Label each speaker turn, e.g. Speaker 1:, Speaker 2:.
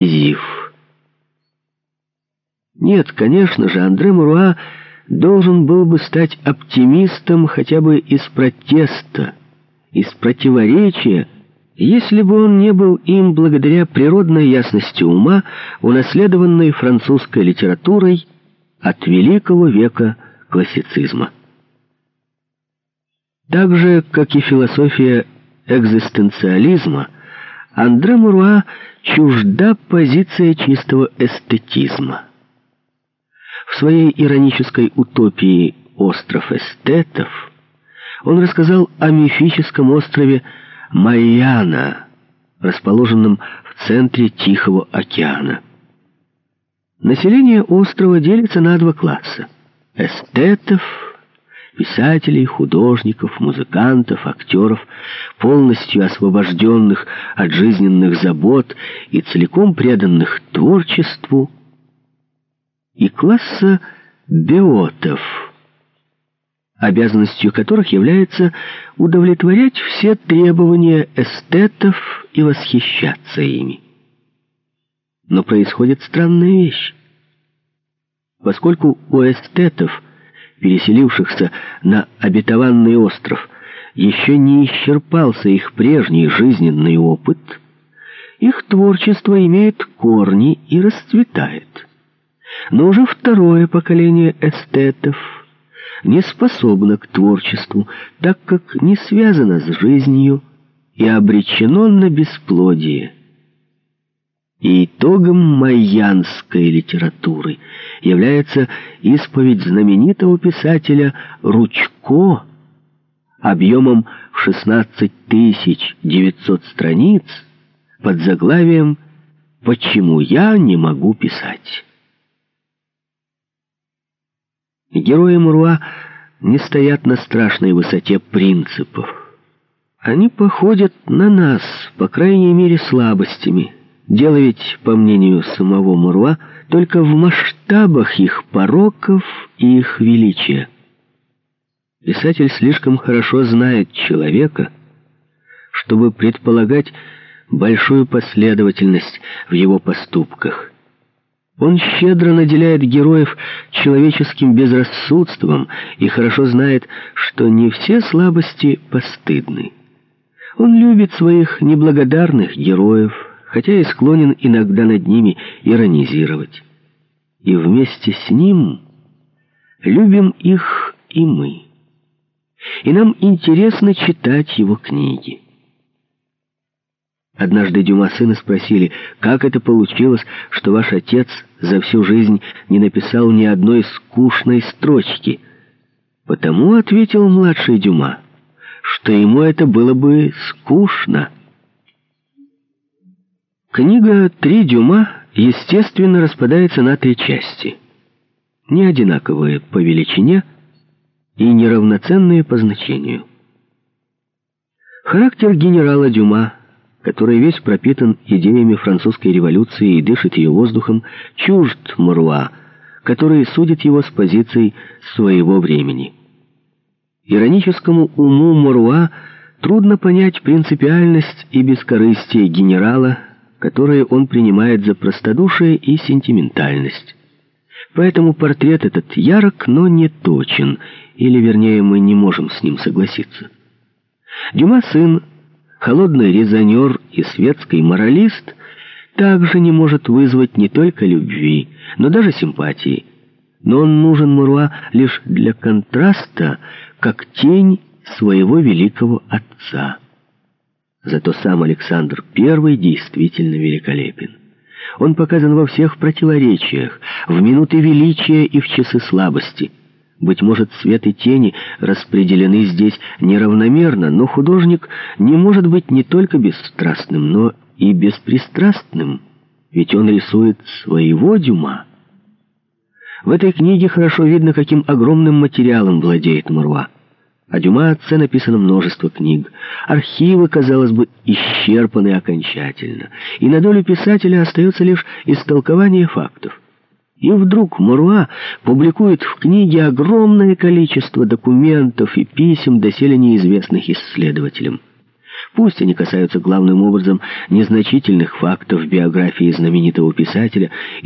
Speaker 1: Зив. Нет, конечно же, Андре Муруа должен был бы стать оптимистом хотя бы из протеста, из противоречия, если бы он не был им благодаря природной ясности ума, унаследованной французской литературой от великого века классицизма. Так же, как и философия экзистенциализма, Андре Муруа чужда позиция чистого эстетизма. В своей иронической утопии «Остров эстетов» он рассказал о мифическом острове Майяна, расположенном в центре Тихого океана. Население острова делится на два класса – эстетов – писателей, художников, музыкантов, актеров, полностью освобожденных от жизненных забот и целиком преданных творчеству, и класса биотов, обязанностью которых является удовлетворять все требования эстетов и восхищаться ими. Но происходит странная вещь. Поскольку у эстетов – переселившихся на обетованный остров, еще не исчерпался их прежний жизненный опыт, их творчество имеет корни и расцветает. Но уже второе поколение эстетов не способно к творчеству, так как не связано с жизнью и обречено на бесплодие. И итогом майянской литературы является исповедь знаменитого писателя Ручко объемом в 16 900 страниц под заглавием «Почему я не могу писать?». Герои Муруа не стоят на страшной высоте принципов. Они походят на нас, по крайней мере, слабостями – Дело ведь, по мнению самого Муруа, только в масштабах их пороков и их величия. Писатель слишком хорошо знает человека, чтобы предполагать большую последовательность в его поступках. Он щедро наделяет героев человеческим безрассудством и хорошо знает, что не все слабости постыдны. Он любит своих неблагодарных героев, хотя и склонен иногда над ними иронизировать. И вместе с ним любим их и мы. И нам интересно читать его книги. Однажды Дюма сына спросили, как это получилось, что ваш отец за всю жизнь не написал ни одной скучной строчки. Потому, ответил младший Дюма, что ему это было бы скучно. Книга «Три дюма» естественно распадается на три части. Не одинаковые по величине и неравноценные по значению. Характер генерала Дюма, который весь пропитан идеями французской революции и дышит ее воздухом, чужд Муруа, который судит его с позиций своего времени. Ироническому уму Муруа трудно понять принципиальность и бескорыстие генерала, которые он принимает за простодушие и сентиментальность. Поэтому портрет этот ярок, но не точен, или, вернее, мы не можем с ним согласиться. Дюма сын, холодный резонер и светский моралист, также не может вызвать не только любви, но даже симпатии. Но он нужен Муруа лишь для контраста, как тень своего великого отца. Зато сам Александр I действительно великолепен. Он показан во всех противоречиях, в минуты величия и в часы слабости. Быть может, свет и тени распределены здесь неравномерно, но художник не может быть не только бесстрастным, но и беспристрастным, ведь он рисует своего Дюма. В этой книге хорошо видно, каким огромным материалом владеет Муруа. О Дюма отце написано множество книг. Архивы, казалось бы, исчерпаны окончательно. И на долю писателя остается лишь истолкование фактов. И вдруг Муруа публикует в книге огромное количество документов и писем, доселе неизвестных исследователям. Пусть они касаются главным образом незначительных фактов биографии знаменитого писателя